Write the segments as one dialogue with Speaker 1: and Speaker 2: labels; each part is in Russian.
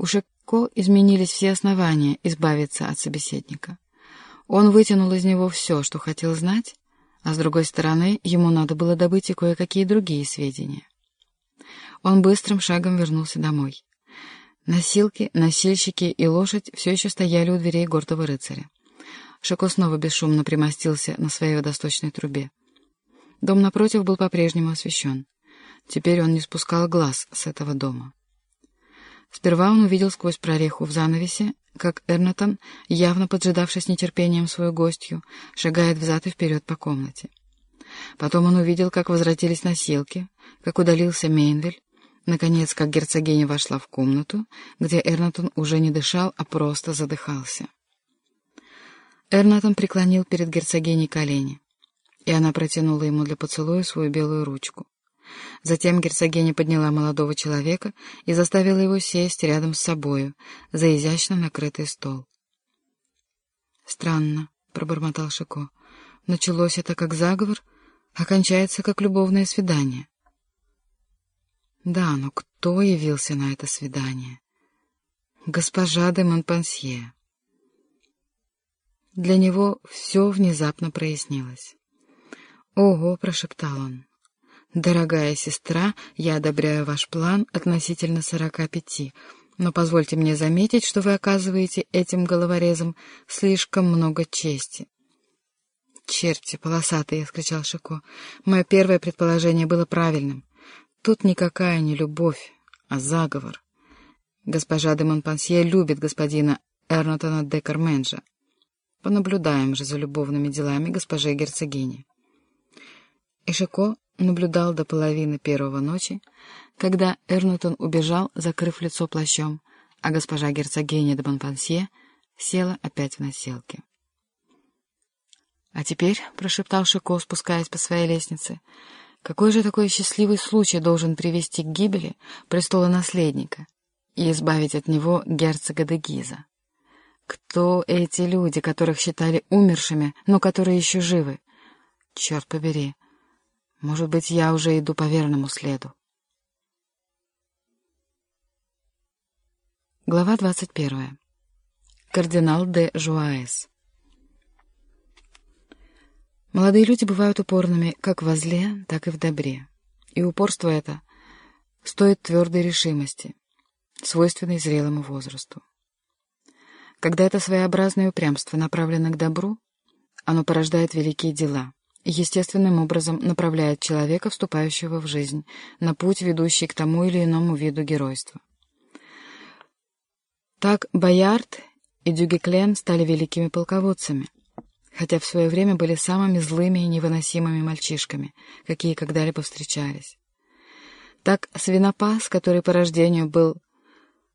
Speaker 1: У Шико изменились все основания избавиться от собеседника. Он вытянул из него все, что хотел знать, а с другой стороны, ему надо было добыть и кое-какие другие сведения. Он быстрым шагом вернулся домой. Носилки, носильщики и лошадь все еще стояли у дверей гордого рыцаря. Шико снова бесшумно примостился на своей водосточной трубе. Дом напротив был по-прежнему освещен. Теперь он не спускал глаз с этого дома. Сперва он увидел сквозь прореху в занавесе, как Эрнатон, явно поджидавший с нетерпением свою гостью, шагает взад и вперед по комнате. Потом он увидел, как возвратились носилки, как удалился Мейнвель, наконец, как герцогиня вошла в комнату, где Эрнатон уже не дышал, а просто задыхался. Эрнатон преклонил перед герцогиней колени, и она протянула ему для поцелуя свою белую ручку. Затем герцогиня подняла молодого человека и заставила его сесть рядом с собою, за изящно накрытый стол. «Странно», — пробормотал Шико. «Началось это как заговор, а кончается как любовное свидание». «Да, но кто явился на это свидание?» «Госпожа де Монпансье». Для него все внезапно прояснилось. «Ого!» — прошептал он. «Дорогая сестра, я одобряю ваш план относительно сорока пяти, но позвольте мне заметить, что вы оказываете этим головорезам слишком много чести». «Черти полосатые!» — скричал Шико. «Мое первое предположение было правильным. Тут никакая не любовь, а заговор. Госпожа де Монпансье любит господина Эрнотона де Карменджа. Понаблюдаем же за любовными делами госпожи герцогини». И Шико наблюдал до половины первого ночи, когда Эрнутон убежал, закрыв лицо плащом, а госпожа герцогиня де Бонпансье села опять в носилке. «А теперь», — прошептал Шико, спускаясь по своей лестнице, — «какой же такой счастливый случай должен привести к гибели престола наследника и избавить от него герцога де Гиза? Кто эти люди, которых считали умершими, но которые еще живы? Черт побери!» Может быть, я уже иду по верному следу. Глава 21. Кардинал де Жуаэс. Молодые люди бывают упорными как во зле, так и в добре. И упорство это стоит твердой решимости, свойственной зрелому возрасту. Когда это своеобразное упрямство направлено к добру, оно порождает великие дела — естественным образом направляет человека, вступающего в жизнь, на путь, ведущий к тому или иному виду геройства. Так Боярд и Дюгеклен стали великими полководцами, хотя в свое время были самыми злыми и невыносимыми мальчишками, какие когда-либо встречались. Так Свинопас, который по рождению был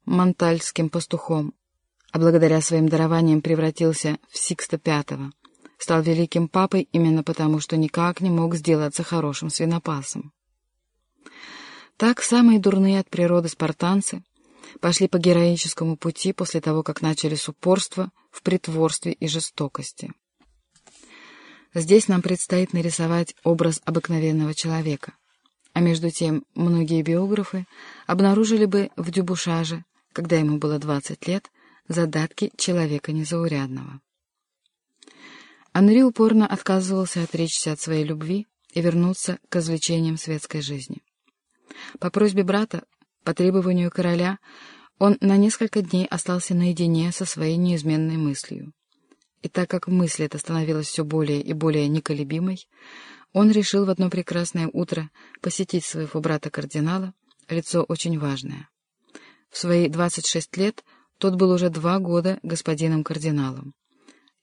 Speaker 1: монтальским пастухом, а благодаря своим дарованиям превратился в Сикста Пятого, стал великим папой именно потому, что никак не мог сделаться хорошим свинопасом. Так самые дурные от природы спартанцы пошли по героическому пути после того, как начали с упорства в притворстве и жестокости. Здесь нам предстоит нарисовать образ обыкновенного человека, а между тем многие биографы обнаружили бы в Дюбушаже, когда ему было 20 лет, задатки человека незаурядного. Анри упорно отказывался отречься от своей любви и вернуться к развлечениям светской жизни. По просьбе брата, по требованию короля, он на несколько дней остался наедине со своей неизменной мыслью. И так как мысль эта становилась все более и более неколебимой, он решил в одно прекрасное утро посетить своего брата-кардинала, лицо очень важное. В свои 26 лет тот был уже два года господином кардиналом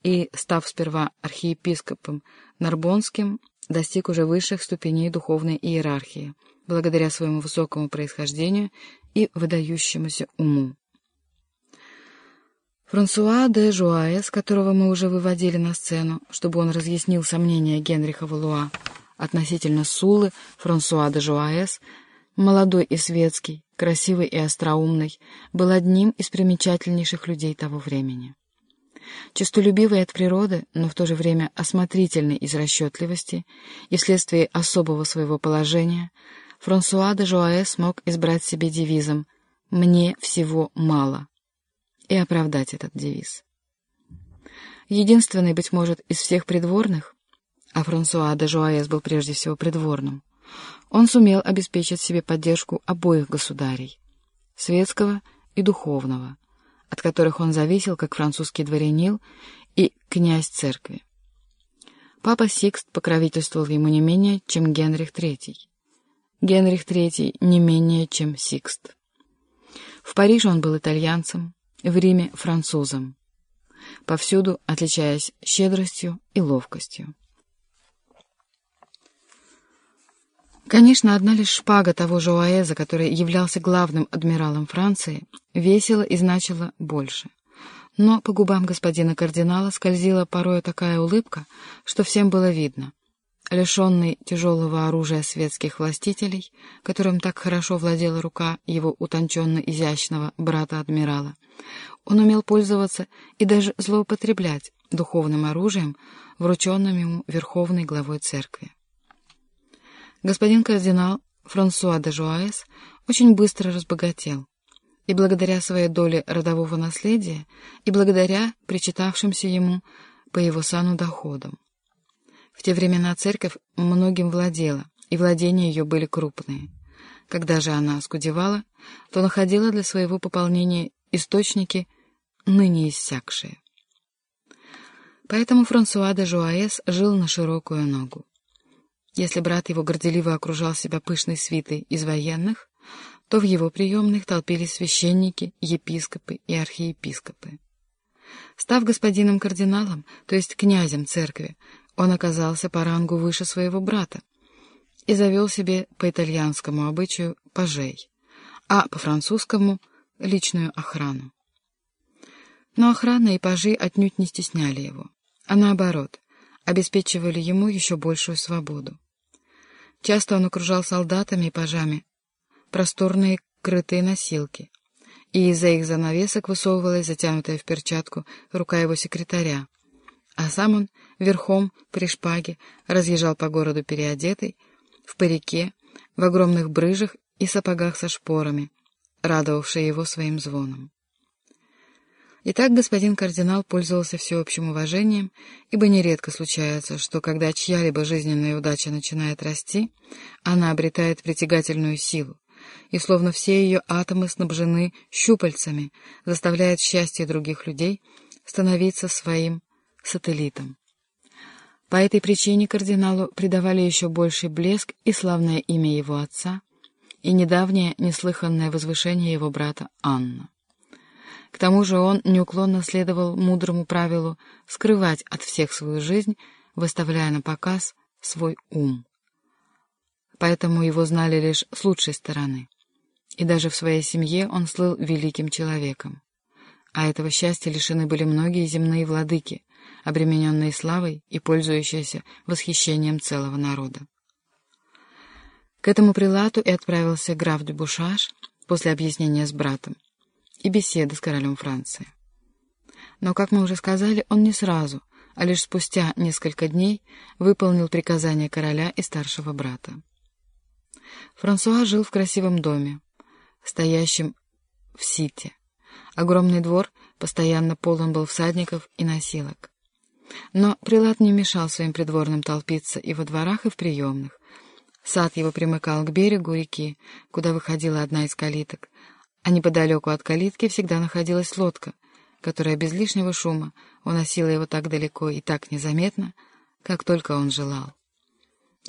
Speaker 1: и, став сперва архиепископом Нарбонским, достиг уже высших ступеней духовной иерархии, благодаря своему высокому происхождению и выдающемуся уму. Франсуа де Жуаэс, которого мы уже выводили на сцену, чтобы он разъяснил сомнения Генриха Валуа относительно Сулы, Франсуа де Жуаэс, молодой и светский, красивый и остроумный, был одним из примечательнейших людей того времени. Честолюбивый от природы, но в то же время осмотрительный из расчетливости и вследствие особого своего положения, Франсуа де Жуае смог избрать себе девизом «мне всего мало» и оправдать этот девиз. Единственный, быть может, из всех придворных, а Франсуа де Жуаэс был прежде всего придворным, он сумел обеспечить себе поддержку обоих государей, светского и духовного, от которых он зависел как французский дворянин и князь церкви. Папа Сикст покровительствовал ему не менее, чем Генрих III. Генрих III не менее, чем Сикст. В Париже он был итальянцем, в Риме — французом, повсюду отличаясь щедростью и ловкостью. Конечно, одна лишь шпага того же Уаэза, который являлся главным адмиралом Франции, весила и значила больше. Но по губам господина кардинала скользила порою такая улыбка, что всем было видно. Лишенный тяжелого оружия светских властителей, которым так хорошо владела рука его утонченно-изящного брата-адмирала, он умел пользоваться и даже злоупотреблять духовным оружием, врученным ему верховной главой церкви. Господин кардинал Франсуа де Жуаэс очень быстро разбогател, и благодаря своей доле родового наследия, и благодаря причитавшимся ему по его сану доходам. В те времена церковь многим владела, и владения ее были крупные. Когда же она оскудевала, то находила для своего пополнения источники, ныне иссякшие. Поэтому Франсуа де Жуаэс жил на широкую ногу. Если брат его горделиво окружал себя пышной свитой из военных, то в его приемных толпились священники, епископы и архиепископы. Став господином кардиналом, то есть князем церкви, он оказался по рангу выше своего брата и завел себе по итальянскому обычаю пажей, а по французскому — личную охрану. Но охрана и пажи отнюдь не стесняли его, а наоборот, обеспечивали ему еще большую свободу. Часто он окружал солдатами и пажами просторные крытые носилки, и из-за их занавесок высовывалась затянутая в перчатку рука его секретаря, а сам он верхом при шпаге разъезжал по городу переодетый, в парике, в огромных брыжах и сапогах со шпорами, радовавший его своим звоном. Итак, господин кардинал пользовался всеобщим уважением, ибо нередко случается, что когда чья-либо жизненная удача начинает расти, она обретает притягательную силу, и словно все ее атомы снабжены щупальцами, заставляет счастье других людей становиться своим сателлитом. По этой причине кардиналу придавали еще больший блеск и славное имя его отца, и недавнее неслыханное возвышение его брата Анна. К тому же он неуклонно следовал мудрому правилу скрывать от всех свою жизнь, выставляя на показ свой ум. Поэтому его знали лишь с лучшей стороны. И даже в своей семье он слыл великим человеком. А этого счастья лишены были многие земные владыки, обремененные славой и пользующиеся восхищением целого народа. К этому прилату и отправился граф Дюбушаш после объяснения с братом и беседы с королем Франции. Но, как мы уже сказали, он не сразу, а лишь спустя несколько дней выполнил приказание короля и старшего брата. Франсуа жил в красивом доме, стоящем в Сите. Огромный двор постоянно полон был всадников и носилок. Но прилад не мешал своим придворным толпиться и во дворах, и в приемных. Сад его примыкал к берегу реки, куда выходила одна из калиток, а неподалеку от калитки всегда находилась лодка, которая без лишнего шума уносила его так далеко и так незаметно, как только он желал.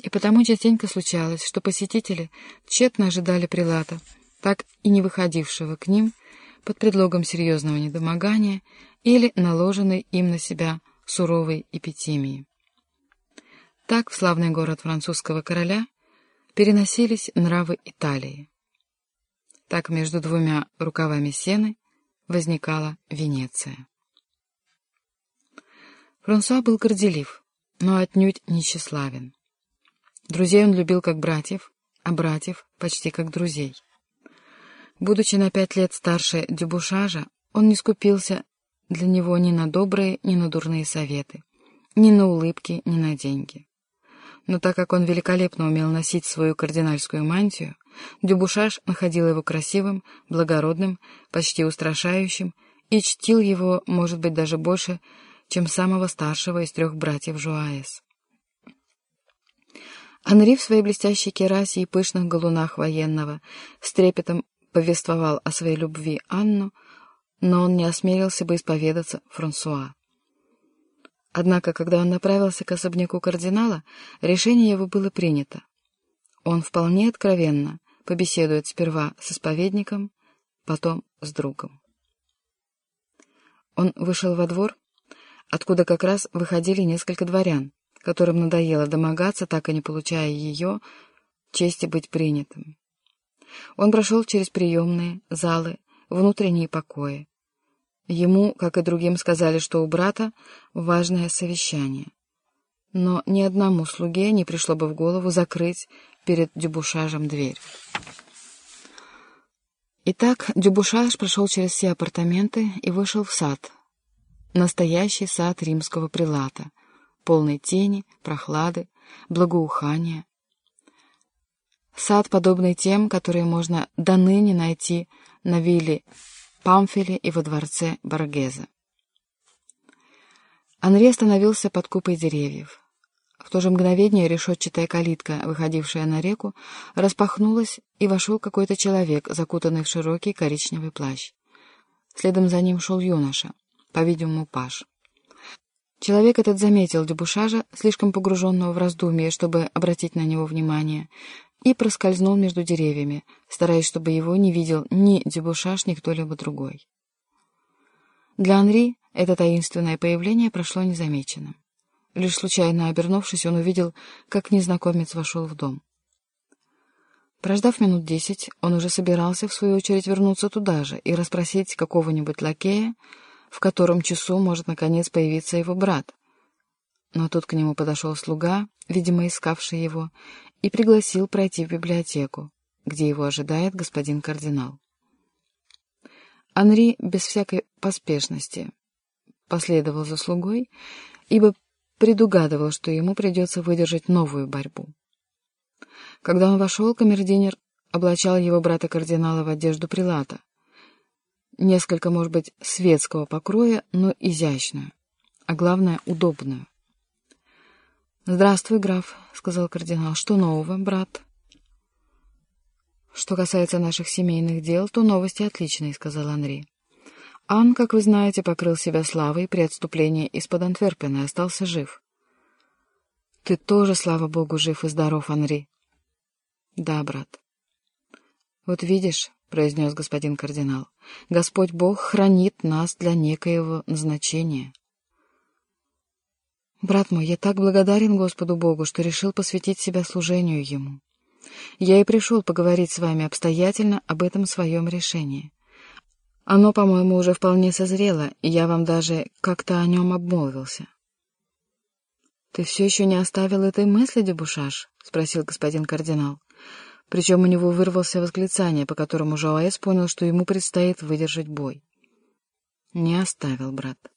Speaker 1: И потому частенько случалось, что посетители тщетно ожидали прилата, так и не выходившего к ним под предлогом серьезного недомогания или наложенной им на себя суровой эпитемии. Так в славный город французского короля переносились нравы Италии. Так между двумя рукавами сены возникала Венеция. Франсуа был горделив, но отнюдь не тщеславен. Друзей он любил как братьев, а братьев почти как друзей. Будучи на пять лет старше Дюбушажа, он не скупился для него ни на добрые, ни на дурные советы, ни на улыбки, ни на деньги. Но так как он великолепно умел носить свою кардинальскую мантию, Дюбушаш находил его красивым, благородным, почти устрашающим и чтил его, может быть, даже больше, чем самого старшего из трех братьев Жуаэс. Анри в своей блестящей керасе и пышных галунах военного с трепетом повествовал о своей любви Анну, но он не осмелился бы исповедаться Франсуа. Однако, когда он направился к особняку кардинала, решение его было принято. Он вполне откровенно побеседует сперва с исповедником, потом с другом. Он вышел во двор, откуда как раз выходили несколько дворян, которым надоело домогаться, так и не получая ее, чести быть принятым. Он прошел через приемные, залы, внутренние покои. Ему, как и другим, сказали, что у брата важное совещание. Но ни одному слуге не пришло бы в голову закрыть перед Дюбушажем дверь. Итак, Дюбушаж прошел через все апартаменты и вышел в сад. Настоящий сад римского прилата, полный тени, прохлады, благоухания. Сад, подобный тем, которые можно до ныне найти на вилле Памфиле и во дворце Баргеза. Анри остановился под купой деревьев. В то же мгновение решетчатая калитка, выходившая на реку, распахнулась, и вошел какой-то человек, закутанный в широкий коричневый плащ. Следом за ним шел юноша, по-видимому, паш. Человек этот заметил Дебушажа, слишком погруженного в раздумье, чтобы обратить на него внимание, и проскользнул между деревьями, стараясь, чтобы его не видел ни Дебушаш, ни кто-либо другой. Для Анри это таинственное появление прошло незамеченным. Лишь случайно обернувшись, он увидел, как незнакомец вошел в дом. Прождав минут десять, он уже собирался, в свою очередь, вернуться туда же и расспросить какого-нибудь лакея, в котором часу может, наконец, появиться его брат. Но тут к нему подошел слуга, видимо, искавший его, и пригласил пройти в библиотеку, где его ожидает господин кардинал. Анри без всякой поспешности последовал за слугой, ибо предугадывал, что ему придется выдержать новую борьбу. Когда он вошел, камердинер облачал его брата-кардинала в одежду прилата, несколько, может быть, светского покроя, но изящную, а главное, удобную. «Здравствуй, граф», — сказал кардинал. «Что нового, брат?» «Что касается наших семейных дел, то новости отличные», — сказал Анри. «Ан, как вы знаете, покрыл себя славой при отступлении из-под Антверпена и остался жив». «Ты тоже, слава богу, жив и здоров, Анри». «Да, брат». «Вот видишь», — произнес господин кардинал, — «Господь Бог хранит нас для некоего назначения». Брат мой, я так благодарен Господу Богу, что решил посвятить себя служению Ему. Я и пришел поговорить с вами обстоятельно об этом своем решении. Оно, по-моему, уже вполне созрело, и я вам даже как-то о нем обмолвился. — Ты все еще не оставил этой мысли, Дебушаш? — спросил господин кардинал. Причем у него вырвался восклицание, по которому Жауэс понял, что ему предстоит выдержать бой. — Не оставил, брат. —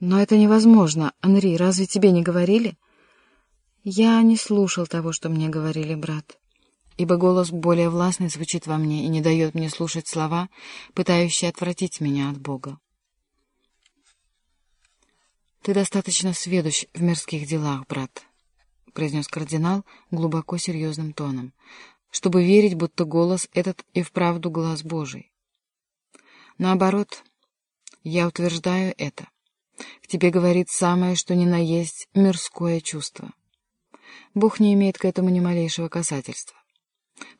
Speaker 1: «Но это невозможно. Анри, разве тебе не говорили?» «Я не слушал того, что мне говорили, брат, ибо голос более властный звучит во мне и не дает мне слушать слова, пытающие отвратить меня от Бога. «Ты достаточно сведущ в мирских делах, брат», — произнес кардинал глубоко серьезным тоном, чтобы верить, будто голос этот и вправду глаз Божий. Наоборот, я утверждаю это. В тебе говорит самое, что ни на есть, мирское чувство. Бог не имеет к этому ни малейшего касательства.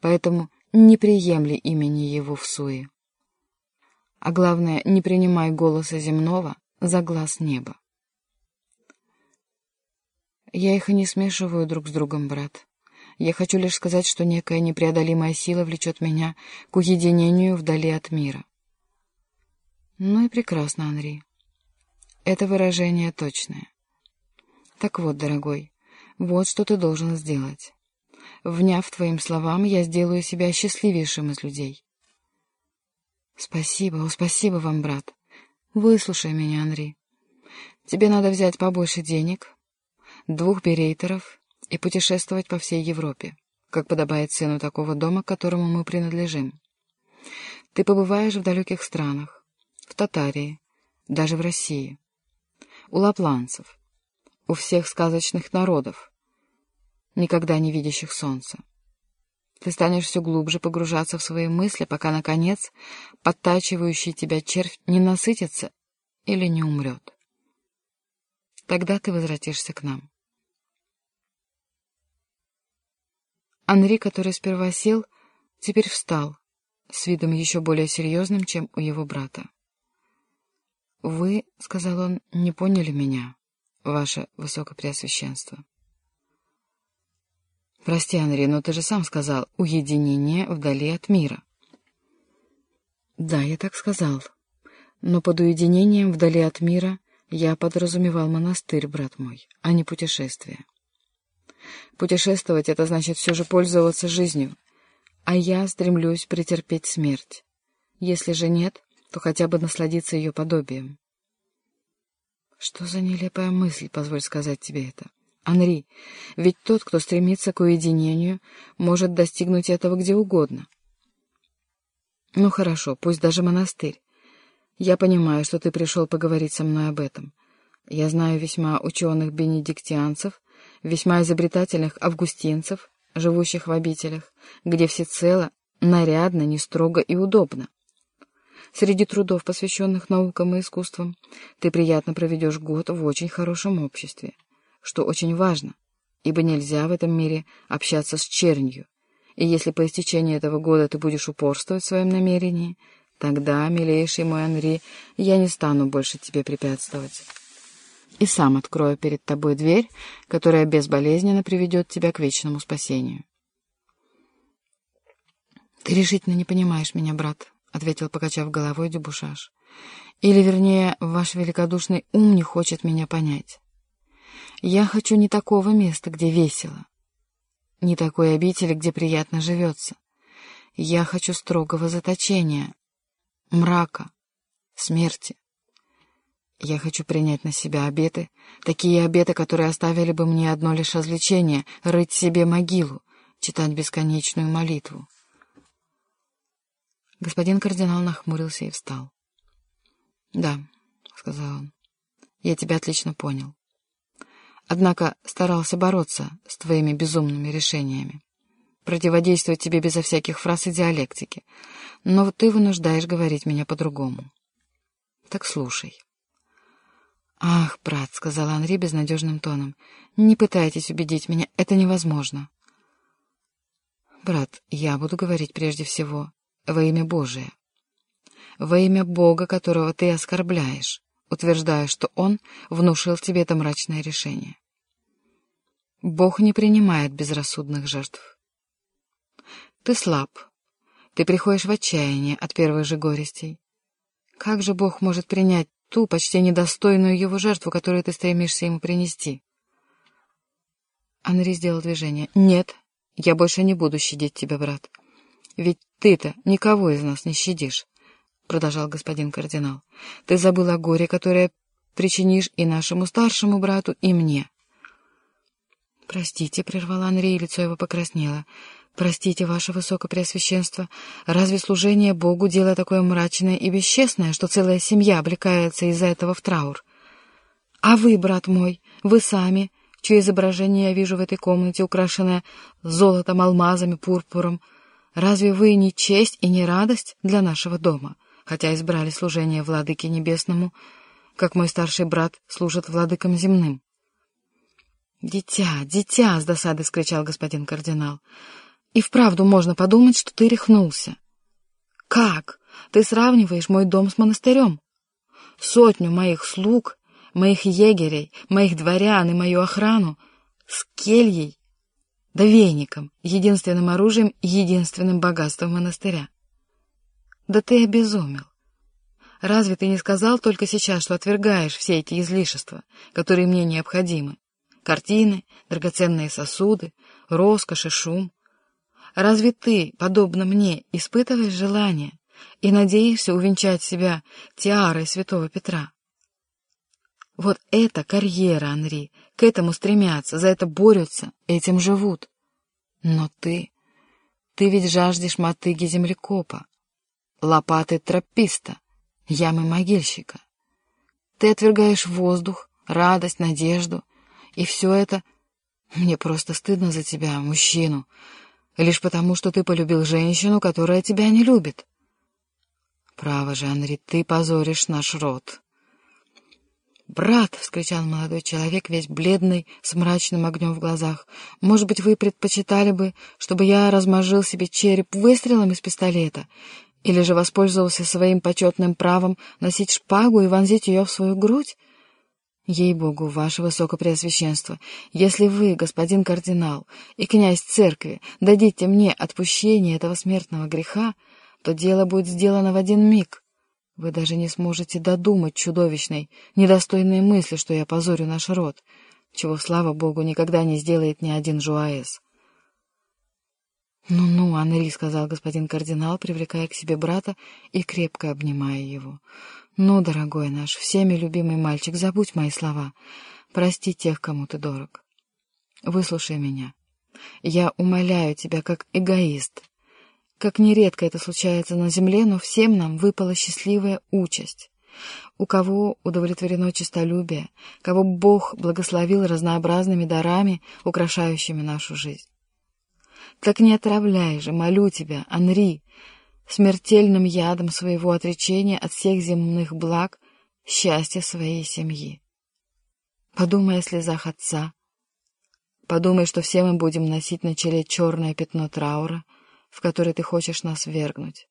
Speaker 1: Поэтому не приемли имени Его в суе. А главное, не принимай голоса земного за глаз неба. Я их и не смешиваю друг с другом, брат. Я хочу лишь сказать, что некая непреодолимая сила влечет меня к уединению вдали от мира. Ну и прекрасно, Анри. Это выражение точное. Так вот, дорогой, вот что ты должен сделать. Вняв твоим словам, я сделаю себя счастливейшим из людей. Спасибо, о, спасибо вам, брат. Выслушай меня, Анри. Тебе надо взять побольше денег, двух берейтеров и путешествовать по всей Европе. как подобает сыну такого дома, к которому мы принадлежим. Ты побываешь в далеких странах, в Татарии, даже в России, у лапланцев, у всех сказочных народов, никогда не видящих солнца. Ты станешь все глубже погружаться в свои мысли, пока, наконец, подтачивающий тебя червь не насытится или не умрет. Тогда ты возвратишься к нам. Анри, который сперва сел, теперь встал, с видом еще более серьезным, чем у его брата. «Вы, — сказал он, — не поняли меня, ваше высокопреосвященство». «Прости, Анри, но ты же сам сказал «уединение вдали от мира». «Да, я так сказал. Но под уединением вдали от мира я подразумевал монастырь, брат мой, а не путешествие. Путешествовать — это значит все же пользоваться жизнью, а я стремлюсь претерпеть смерть. Если же нет, то хотя бы насладиться ее подобием. Что за нелепая мысль, позволь сказать тебе это? Анри, ведь тот, кто стремится к уединению, может достигнуть этого где угодно. Ну хорошо, пусть даже монастырь. Я понимаю, что ты пришел поговорить со мной об этом. Я знаю весьма ученых бенедиктианцев, весьма изобретательных августинцев, живущих в обителях, где всецело, нарядно, не строго и удобно. Среди трудов, посвященных наукам и искусствам, ты приятно проведешь год в очень хорошем обществе, что очень важно, ибо нельзя в этом мире общаться с чернью, и если по истечении этого года ты будешь упорствовать в своем намерении, тогда, милейший мой Анри, я не стану больше тебе препятствовать и сам открою перед тобой дверь, которая безболезненно приведет тебя к вечному спасению. — Ты решительно не понимаешь меня, брат, — ответил, покачав головой Дюбушаш. — Или, вернее, ваш великодушный ум не хочет меня понять. Я хочу не такого места, где весело, не такой обители, где приятно живется. Я хочу строгого заточения, мрака, смерти. Я хочу принять на себя обеты, такие обеты, которые оставили бы мне одно лишь развлечение — рыть себе могилу, читать бесконечную молитву. Господин кардинал нахмурился и встал. — Да, — сказал он, — я тебя отлично понял. Однако старался бороться с твоими безумными решениями, противодействовать тебе безо всяких фраз и диалектики, но ты вынуждаешь говорить меня по-другому. Так слушай. «Ах, брат», — сказал Анри безнадежным тоном, — «не пытайтесь убедить меня, это невозможно». «Брат, я буду говорить прежде всего во имя Божие, во имя Бога, которого ты оскорбляешь, утверждая, что Он внушил тебе это мрачное решение. Бог не принимает безрассудных жертв. Ты слаб, ты приходишь в отчаяние от первых же горестей. Как же Бог может принять ту, почти недостойную его жертву, которую ты стремишься ему принести. Анри сделал движение. «Нет, я больше не буду щадить тебя, брат. Ведь ты-то никого из нас не щадишь», — продолжал господин кардинал. «Ты забыл о горе, которое причинишь и нашему старшему брату, и мне». «Простите», — прервала Анри, и лицо его покраснело. «Простите, ваше высокопреосвященство, разве служение Богу — дело такое мрачное и бесчестное, что целая семья облекается из-за этого в траур? А вы, брат мой, вы сами, чье изображение я вижу в этой комнате, украшенное золотом, алмазами, пурпуром, разве вы не честь и не радость для нашего дома, хотя избрали служение Владыке Небесному, как мой старший брат служит Владыкам Земным?» «Дитя, дитя!» — с досадой скричал господин кардинал. И вправду можно подумать, что ты рехнулся. Как? Ты сравниваешь мой дом с монастырем? Сотню моих слуг, моих егерей, моих дворян и мою охрану с кельей, да веником, единственным оружием и единственным богатством монастыря. Да ты обезумел. Разве ты не сказал только сейчас, что отвергаешь все эти излишества, которые мне необходимы? Картины, драгоценные сосуды, роскошь и шум — Разве ты, подобно мне, испытываешь желание и надеешься увенчать себя тиарой святого Петра? Вот это карьера, Анри, к этому стремятся, за это борются, этим живут. Но ты... Ты ведь жаждешь мотыги землекопа, лопаты трописта, ямы могильщика. Ты отвергаешь воздух, радость, надежду, и все это... Мне просто стыдно за тебя, мужчину, лишь потому, что ты полюбил женщину, которая тебя не любит. Право же, Анри, ты позоришь наш род. «Брат!» — вскричал молодой человек, весь бледный, с мрачным огнем в глазах. «Может быть, вы предпочитали бы, чтобы я размажил себе череп выстрелом из пистолета? Или же воспользовался своим почетным правом носить шпагу и вонзить ее в свою грудь? Ей-богу, ваше высокопреосвященство, если вы, господин кардинал и князь церкви, дадите мне отпущение этого смертного греха, то дело будет сделано в один миг». Вы даже не сможете додумать чудовищной, недостойной мысли, что я позорю наш род, чего, слава богу, никогда не сделает ни один Жуаэс. «Ну-ну, Анри», — сказал господин кардинал, привлекая к себе брата и крепко обнимая его. «Ну, дорогой наш, всеми любимый мальчик, забудь мои слова. Прости тех, кому ты дорог. Выслушай меня. Я умоляю тебя, как эгоист, как нередко это случается на земле, но всем нам выпала счастливая участь. У кого удовлетворено честолюбие, кого Бог благословил разнообразными дарами, украшающими нашу жизнь. Так не отравляй же, молю тебя, Анри, смертельным ядом своего отречения от всех земных благ, счастья своей семьи. Подумай о слезах отца. Подумай, что все мы будем носить на челе черное пятно траура — в который ты хочешь нас вергнуть.